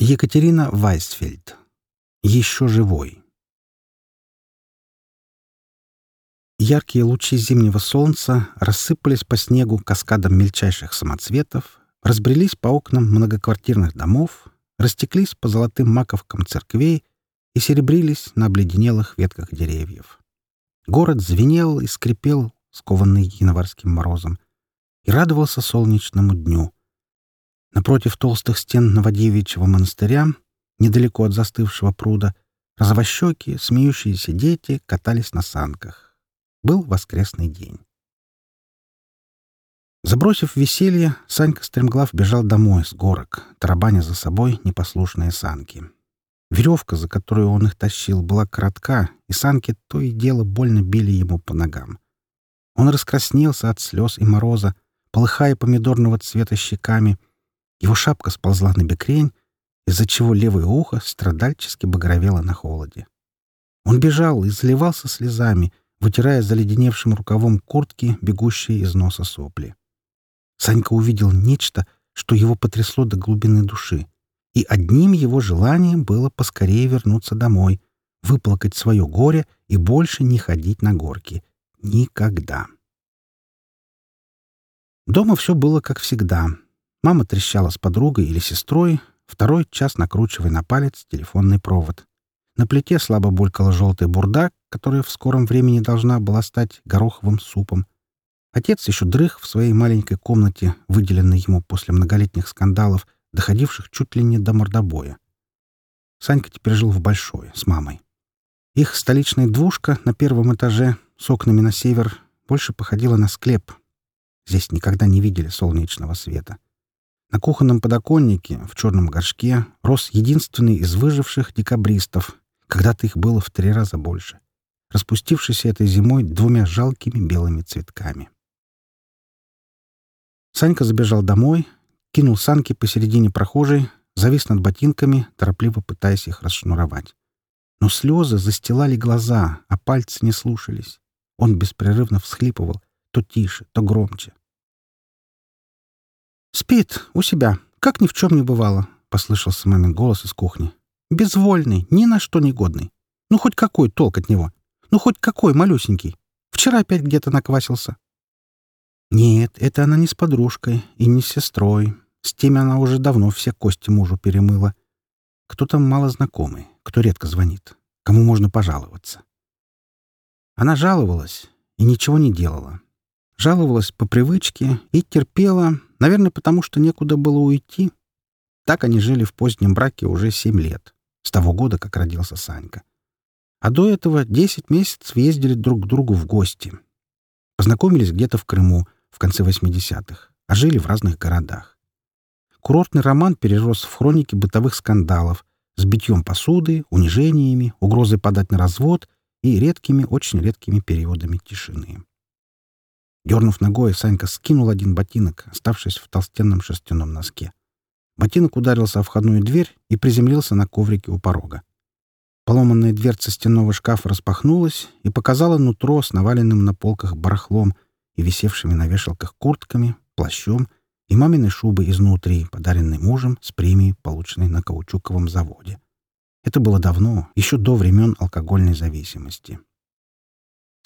Екатерина Вайсфельд. Еще живой. Яркие лучи зимнего солнца рассыпались по снегу каскадом мельчайших самоцветов, разбрелись по окнам многоквартирных домов, растеклись по золотым маковкам церквей и серебрились на обледенелых ветках деревьев. Город звенел и скрипел, скованный январским морозом, и радовался солнечному дню — Напротив толстых стен Новодевичьего монастыря, недалеко от застывшего пруда, розовощеки, смеющиеся дети катались на санках. Был воскресный день. Забросив веселье, Санька стремглав бежал домой с горок, тарабаня за собой непослушные санки. Веревка, за которую он их тащил, была коротка, и санки то и дело больно били ему по ногам. Он раскраснелся от слез и мороза, полыхая помидорного цвета щеками, его шапка сползла на бекрень, из-за чего левое ухо страдальчески багровело на холоде. Он бежал и заливался слезами, вытирая заледеневшим рукавом куртки, бегущие из носа сопли. Санька увидел нечто, что его потрясло до глубины души, и одним его желанием было поскорее вернуться домой, выплакать свое горе и больше не ходить на горки. Никогда. Дома все было как всегда — Мама трещала с подругой или сестрой, второй час накручивая на палец телефонный провод. На плите слабо булькала желтая бурда, которая в скором времени должна была стать гороховым супом. Отец еще дрых в своей маленькой комнате, выделенной ему после многолетних скандалов, доходивших чуть ли не до мордобоя. Санька теперь жил в большой, с мамой. Их столичная двушка на первом этаже с окнами на север больше походила на склеп. Здесь никогда не видели солнечного света. На кухонном подоконнике в черном горшке рос единственный из выживших декабристов. Когда-то их было в три раза больше, распустившийся этой зимой двумя жалкими белыми цветками. Санька забежал домой, кинул санки посередине прохожей, завис над ботинками, торопливо пытаясь их расшнуровать. Но слезы застилали глаза, а пальцы не слушались. Он беспрерывно всхлипывал, то тише, то громче. «Спит у себя, как ни в чем не бывало», — послышался мамин голос из кухни. «Безвольный, ни на что не годный. Ну, хоть какой толк от него? Ну, хоть какой малюсенький. Вчера опять где-то наквасился». «Нет, это она не с подружкой и не с сестрой. С теми она уже давно все кости мужу перемыла. Кто-то мало знакомый, кто редко звонит, кому можно пожаловаться». Она жаловалась и ничего не делала. Жаловалась по привычке и терпела, Наверное, потому что некуда было уйти. Так они жили в позднем браке уже семь лет, с того года, как родился Санька. А до этого десять месяцев ездили друг к другу в гости. Познакомились где-то в Крыму в конце 80-х, а жили в разных городах. Курортный роман перерос в хроники бытовых скандалов с битьем посуды, унижениями, угрозой подать на развод и редкими, очень редкими периодами тишины. Дернув ногой, Санька скинул один ботинок, оставшись в толстенном шерстяном носке. Ботинок ударился о входную дверь и приземлился на коврике у порога. Поломанная дверца стенного шкафа распахнулась и показала нутро с наваленным на полках барахлом и висевшими на вешалках куртками, плащом и маминой шубой изнутри, подаренной мужем с премией, полученной на каучуковом заводе. Это было давно, еще до времен алкогольной зависимости.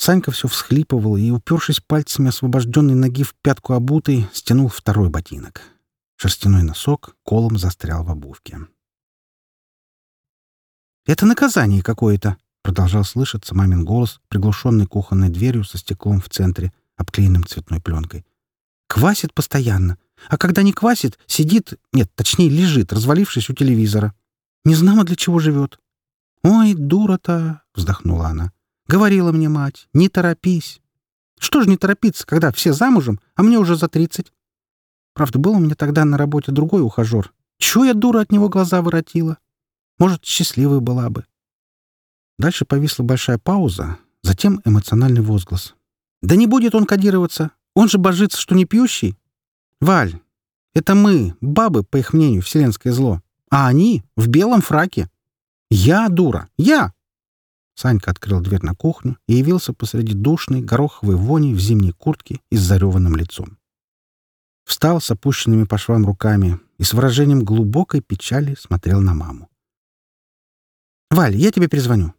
Санька все всхлипывал и, упершись пальцами освобожденной ноги в пятку обутой, стянул второй ботинок. Шерстяной носок колом застрял в обувке. «Это наказание какое-то!» — продолжал слышаться мамин голос, приглушенный кухонной дверью со стеклом в центре, обклеенным цветной пленкой. «Квасит постоянно. А когда не квасит, сидит, нет, точнее, лежит, развалившись у телевизора. Не знамо для чего живет». «Ой, дура-то!» — вздохнула она. Говорила мне мать, не торопись. Что ж не торопиться, когда все замужем, а мне уже за тридцать? Правда, был у меня тогда на работе другой ухажер. Чего я, дура, от него глаза воротила? Может, счастливой была бы. Дальше повисла большая пауза, затем эмоциональный возглас. «Да не будет он кодироваться. Он же божится, что не пьющий. Валь, это мы, бабы, по их мнению, вселенское зло. А они в белом фраке. Я дура. Я. Санька открыл дверь на кухню и явился посреди душной гороховой вони в зимней куртке и с зареванным лицом. Встал с опущенными по швам руками и с выражением глубокой печали смотрел на маму. «Валь, я тебе перезвоню».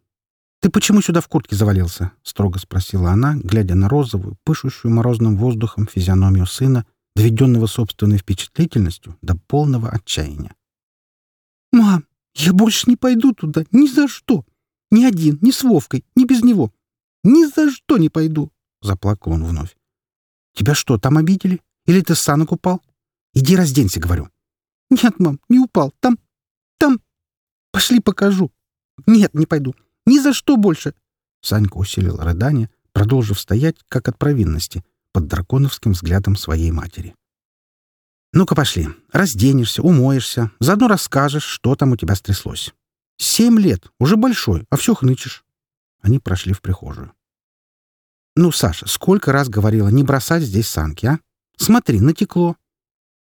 «Ты почему сюда в куртке завалился?» — строго спросила она, глядя на розовую, пышущую морозным воздухом физиономию сына, доведенного собственной впечатлительностью до полного отчаяния. «Мам, я больше не пойду туда ни за что! Ни один, ни с Вовкой, ни без него! Ни за что не пойду!» — заплакал он вновь. «Тебя что, там обидели? Или ты санок упал? Иди разденься, говорю». «Нет, мам, не упал. Там... там... Пошли покажу». «Нет, не пойду. Ни за что больше!» Санька усилил рыдание, продолжив стоять, как от провинности, под драконовским взглядом своей матери. «Ну-ка пошли. Разденешься, умоешься, заодно расскажешь, что там у тебя стряслось. Семь лет, уже большой, а все хнычешь». Они прошли в прихожую. «Ну, Саша, сколько раз говорила не бросать здесь санки, а? Смотри, натекло».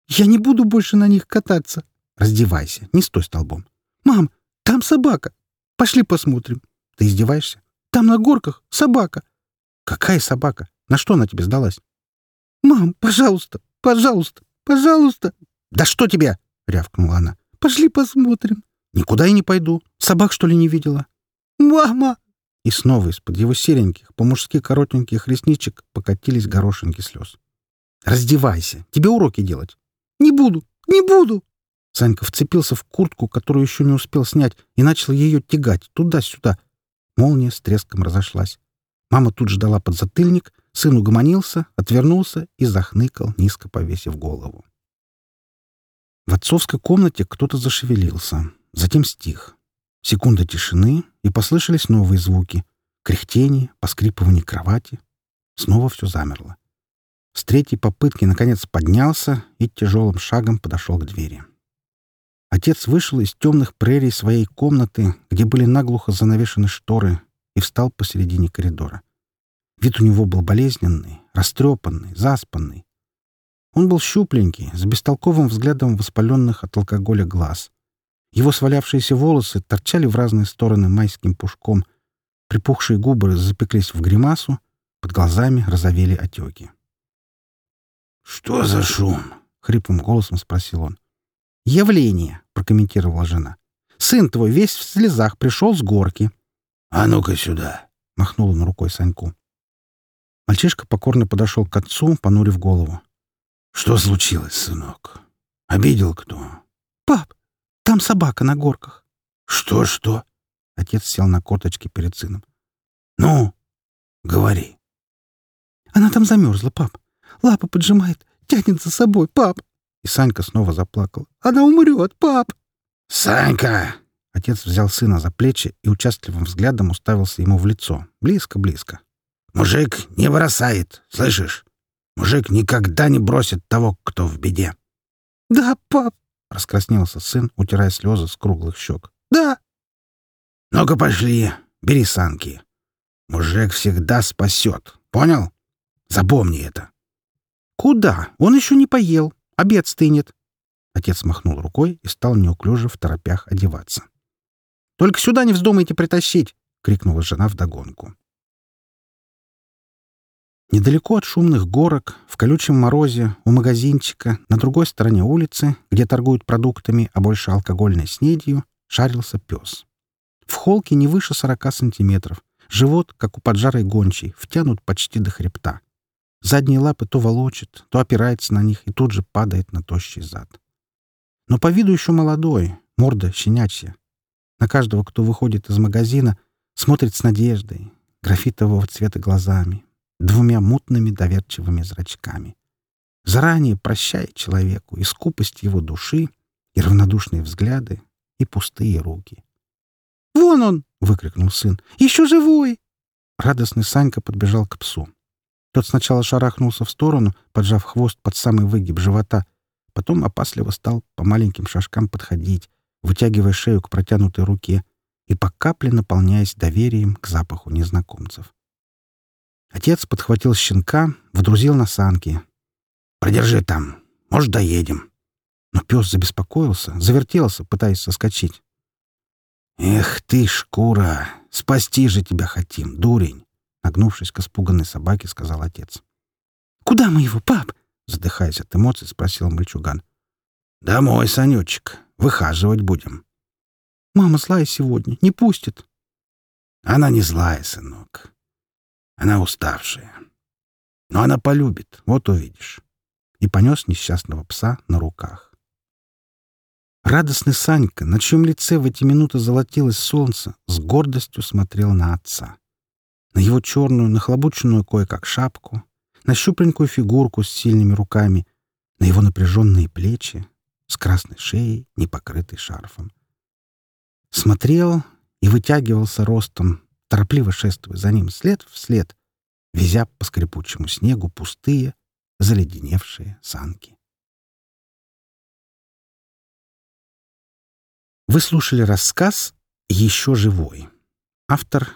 «Я не буду больше на них кататься». «Раздевайся, не стой столбом». «Мам, там собака. Пошли посмотрим». «Ты издеваешься?» «Там на горках собака». «Какая собака? На что она тебе сдалась?» «Мам, пожалуйста, пожалуйста, пожалуйста!» «Да что тебе?» — рявкнула она. «Пошли посмотрим». «Никуда я не пойду. Собак, что ли, не видела?» «Мама!» И снова из-под его сереньких, по-мужски коротеньких ресничек покатились горошинки слез. «Раздевайся. Тебе уроки делать». «Не буду! Не буду!» Санька вцепился в куртку, которую еще не успел снять, и начал ее тягать туда-сюда. Молния с треском разошлась. Мама тут же дала подзатыльник, сын угомонился, отвернулся и захныкал, низко повесив голову. В отцовской комнате кто-то зашевелился, затем стих. Секунда тишины, и послышались новые звуки. Кряхтение, поскрипывание кровати. Снова все замерло. С третьей попытки, наконец, поднялся и тяжелым шагом подошел к двери. Отец вышел из темных прерий своей комнаты, где были наглухо занавешены шторы, и встал посередине коридора. Вид у него был болезненный, растрепанный, заспанный. Он был щупленький, с бестолковым взглядом воспаленных от алкоголя глаз. Его свалявшиеся волосы торчали в разные стороны майским пушком, припухшие губы запеклись в гримасу, под глазами разовели отеки. «Что за шум?» — хриплым голосом спросил он. «Явление», — прокомментировала жена. «Сын твой весь в слезах пришел с горки». «А ну-ка сюда!» — махнул он рукой Саньку. Мальчишка покорно подошел к отцу, понурив голову. «Что случилось, сынок? Обидел кто?» «Пап, там собака на горках». «Что-что?» Отец сел на корточки перед сыном. «Ну, говори». «Она там замерзла, пап. Лапа поджимает, тянет за собой, пап». И Санька снова заплакал. «Она умрет, пап!» «Санька!» Отец взял сына за плечи и участливым взглядом уставился ему в лицо. Близко-близко. «Мужик не бросает, слышишь? Мужик никогда не бросит того, кто в беде». «Да, пап!» — раскраснелся сын, утирая слезы с круглых щек. «Да!» «Ну-ка пошли, бери санки. Мужик всегда спасет, понял? Запомни это». «Куда? Он еще не поел. Обед стынет. Отец махнул рукой и стал неуклюже в торопях одеваться. «Только сюда не вздумайте притащить!» — крикнула жена вдогонку. Недалеко от шумных горок, в колючем морозе, у магазинчика, на другой стороне улицы, где торгуют продуктами, а больше алкогольной снедью, шарился пес. В холке не выше сорока сантиметров. Живот, как у поджарой гончей, втянут почти до хребта. Задние лапы то волочит, то опирается на них и тут же падает на тощий зад. Но по виду еще молодой, морда щенячья. На каждого, кто выходит из магазина, смотрит с надеждой, графитового цвета глазами, двумя мутными доверчивыми зрачками. Заранее прощает человеку и скупость его души, и равнодушные взгляды, и пустые руки. «Вон он!» — выкрикнул сын. «Еще живой!» Радостный Санька подбежал к псу. Тот сначала шарахнулся в сторону, поджав хвост под самый выгиб живота, потом опасливо стал по маленьким шажкам подходить, вытягивая шею к протянутой руке и по капле наполняясь доверием к запаху незнакомцев. Отец подхватил щенка, вдрузил на санки. «Продержи там. Может, доедем». Но пес забеспокоился, завертелся, пытаясь соскочить. «Эх ты, шкура! Спасти же тебя хотим, дурень!» Нагнувшись к испуганной собаке, сказал отец. «Куда мы его, пап?» Задыхаясь от эмоций, спросил мальчуган. «Домой, Санючек. Выхаживать будем». «Мама злая сегодня. Не пустит». «Она не злая, сынок. Она уставшая. Но она полюбит, вот увидишь». И понес несчастного пса на руках. Радостный Санька, на чьем лице в эти минуты золотилось солнце, с гордостью смотрел на отца. На его черную, нахлобученную кое-как шапку, на щупленькую фигурку с сильными руками, на его напряженные плечи, с красной шеей, не покрытой шарфом. Смотрел и вытягивался ростом, торопливо шествуя за ним след в след, везя по скрипучему снегу пустые, заледеневшие санки. Вы слушали рассказ «Еще живой». Автор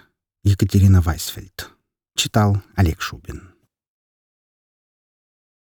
Екатерина Вайсфельд. Читал Олег Шубин.